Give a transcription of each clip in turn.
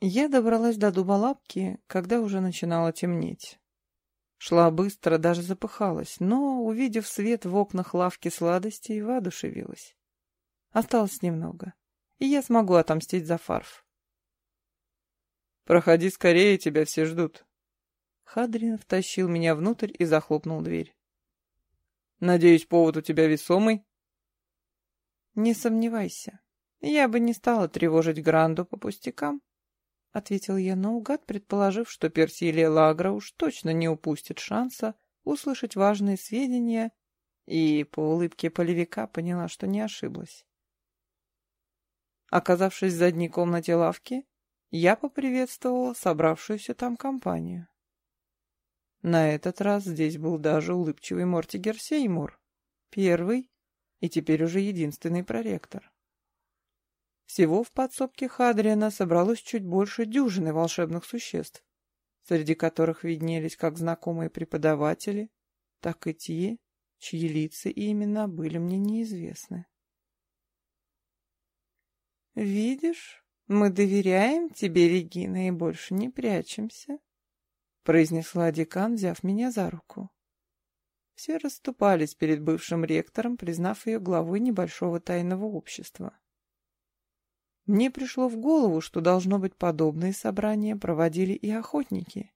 Я добралась до дуболапки, когда уже начинало темнеть. Шла быстро, даже запыхалась, но, увидев свет в окнах лавки сладостей, воодушевилась. Осталось немного, и я смогу отомстить за фарф. «Проходи скорее, тебя все ждут». Хадрин втащил меня внутрь и захлопнул дверь. «Надеюсь, повод у тебя весомый?» «Не сомневайся. Я бы не стала тревожить Гранду по пустякам, — ответил я наугад, предположив, что Персилия Лагра уж точно не упустит шанса услышать важные сведения, и по улыбке полевика поняла, что не ошиблась. Оказавшись в задней комнате лавки, я поприветствовала собравшуюся там компанию. На этот раз здесь был даже улыбчивый Мортигер Сеймур, первый и теперь уже единственный проректор. Всего в подсобке Хадриана собралось чуть больше дюжины волшебных существ, среди которых виднелись как знакомые преподаватели, так и те, чьи лица и имена были мне неизвестны. «Видишь, мы доверяем тебе, Регина, и больше не прячемся», произнесла декан, взяв меня за руку. Все расступались перед бывшим ректором, признав ее главой небольшого тайного общества. Мне пришло в голову, что должно быть подобные собрания проводили и охотники,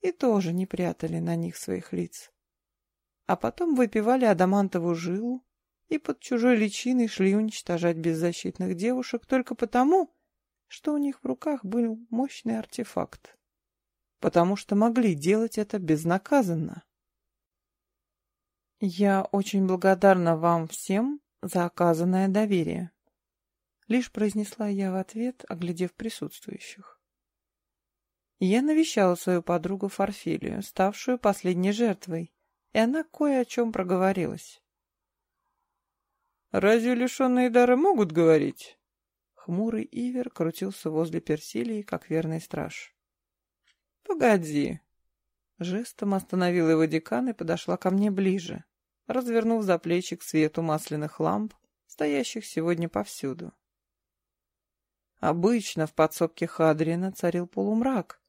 и тоже не прятали на них своих лиц. А потом выпивали адамантовую жилу и под чужой личиной шли уничтожать беззащитных девушек только потому, что у них в руках был мощный артефакт. Потому что могли делать это безнаказанно. Я очень благодарна вам всем за оказанное доверие. Лишь произнесла я в ответ, оглядев присутствующих. Я навещала свою подругу Фарфилию, ставшую последней жертвой, и она кое о чем проговорилась. «Разве лишенные дара могут говорить?» Хмурый Ивер крутился возле Персилии, как верный страж. «Погоди!» Жестом остановила его декан и подошла ко мне ближе, развернув за плечи к свету масляных ламп, стоящих сегодня повсюду. Обычно в подсобке Хадрина царил полумрак,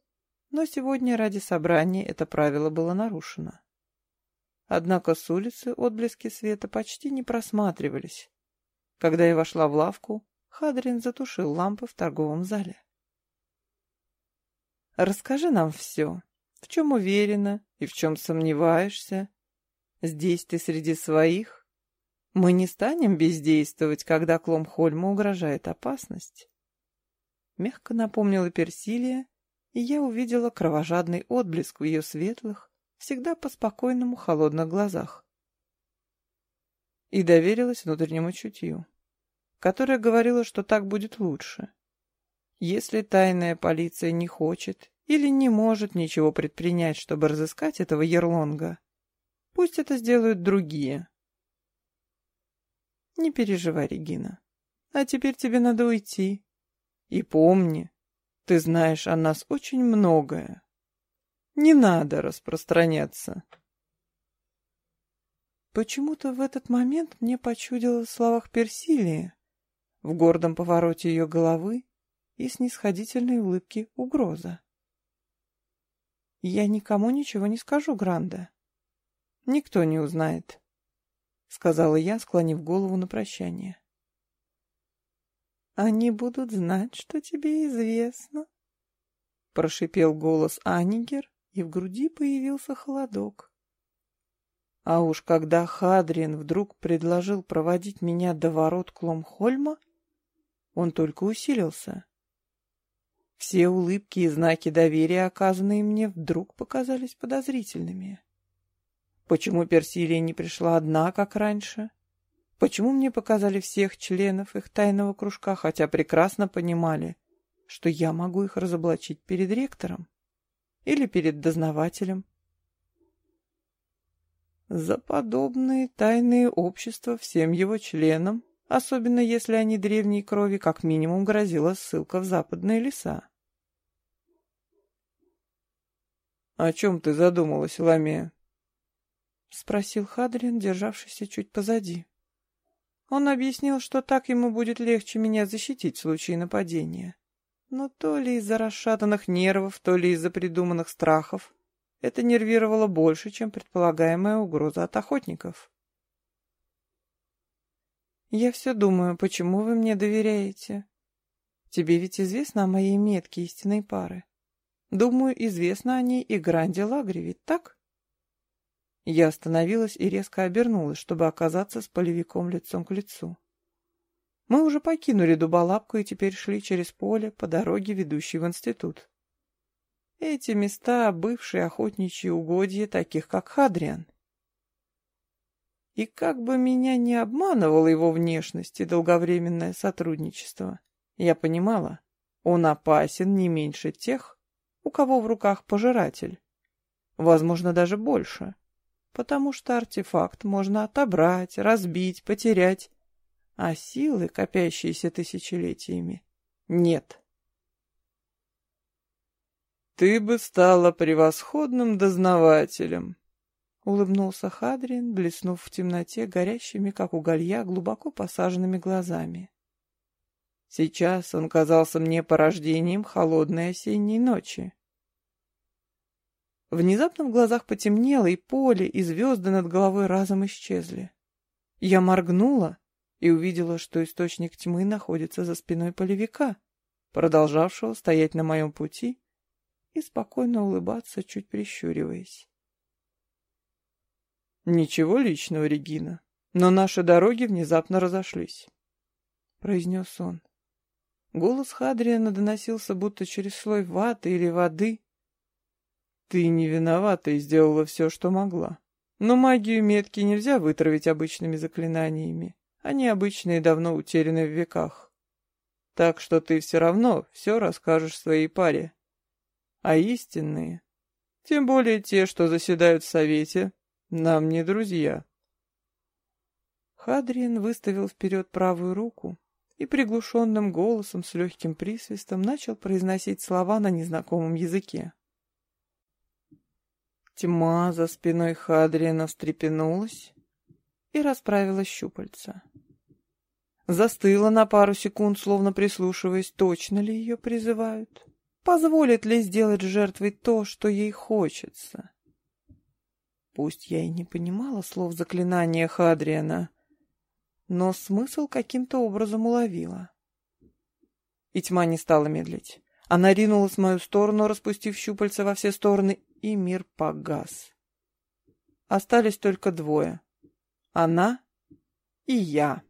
но сегодня ради собрания это правило было нарушено. Однако с улицы отблески света почти не просматривались. Когда я вошла в лавку, Хадрин затушил лампы в торговом зале. «Расскажи нам все. В чем уверена и в чем сомневаешься? Здесь ты среди своих. Мы не станем бездействовать, когда Кломхольму угрожает опасность». Мягко напомнила Персилия, и я увидела кровожадный отблеск в ее светлых, всегда по-спокойному холодных глазах. И доверилась внутреннему чутью, которое говорило, что так будет лучше. Если тайная полиция не хочет или не может ничего предпринять, чтобы разыскать этого Ерлонга, пусть это сделают другие. Не переживай, Регина. А теперь тебе надо уйти. И помни, ты знаешь о нас очень многое. Не надо распространяться. Почему-то в этот момент мне почудилось в словах Персилии, в гордом повороте ее головы и снисходительной улыбке угроза. «Я никому ничего не скажу, Гранда. Никто не узнает», — сказала я, склонив голову на прощание. «Они будут знать, что тебе известно», — прошипел голос Анигер, и в груди появился холодок. А уж когда Хадрин вдруг предложил проводить меня до ворот Кломхольма, он только усилился. Все улыбки и знаки доверия, оказанные мне, вдруг показались подозрительными. Почему Персилия не пришла одна, как раньше? Почему мне показали всех членов их тайного кружка, хотя прекрасно понимали, что я могу их разоблачить перед ректором или перед дознавателем? За подобные тайные общества всем его членам, особенно если они древней крови, как минимум грозила ссылка в западные леса. «О чем ты задумалась, Ламия?» — спросил Хадрин, державшийся чуть позади. Он объяснил, что так ему будет легче меня защитить в случае нападения. Но то ли из-за расшатанных нервов, то ли из-за придуманных страхов, это нервировало больше, чем предполагаемая угроза от охотников. «Я все думаю, почему вы мне доверяете? Тебе ведь известно о моей метке истинной пары. Думаю, известно о ней и Гранде Лагре, ведь так?» Я остановилась и резко обернулась, чтобы оказаться с полевиком лицом к лицу. Мы уже покинули Дуболапку и теперь шли через поле по дороге, ведущей в институт. Эти места — бывшие охотничьи угодья, таких как Хадриан. И как бы меня не обманывала его внешность и долговременное сотрудничество, я понимала, он опасен не меньше тех, у кого в руках пожиратель. Возможно, даже больше потому что артефакт можно отобрать, разбить, потерять, а силы, копящиеся тысячелетиями, нет. «Ты бы стала превосходным дознавателем», — улыбнулся Хадрин, блеснув в темноте горящими, как уголья, глубоко посаженными глазами. Сейчас он казался мне порождением холодной осенней ночи. Внезапно в глазах потемнело, и поле, и звезды над головой разом исчезли. Я моргнула и увидела, что источник тьмы находится за спиной полевика, продолжавшего стоять на моем пути и спокойно улыбаться, чуть прищуриваясь. «Ничего личного, Регина, но наши дороги внезапно разошлись», — произнес он. Голос Хадриана доносился будто через слой ваты или воды, ты не виновата и сделала все, что могла. Но магию метки нельзя вытравить обычными заклинаниями. Они обычные давно утеряны в веках. Так что ты все равно все расскажешь своей паре. А истинные, тем более те, что заседают в совете, нам не друзья. Хадриен выставил вперед правую руку и приглушенным голосом с легким присвистом начал произносить слова на незнакомом языке. Тьма за спиной Хадриена встрепенулась и расправила щупальца. Застыла на пару секунд, словно прислушиваясь, точно ли ее призывают. Позволит ли сделать жертвой то, что ей хочется? Пусть я и не понимала слов заклинания Хадриана, но смысл каким-то образом уловила. И тьма не стала медлить. Она ринулась в мою сторону, распустив щупальца во все стороны, и мир погас. Остались только двое. Она и я.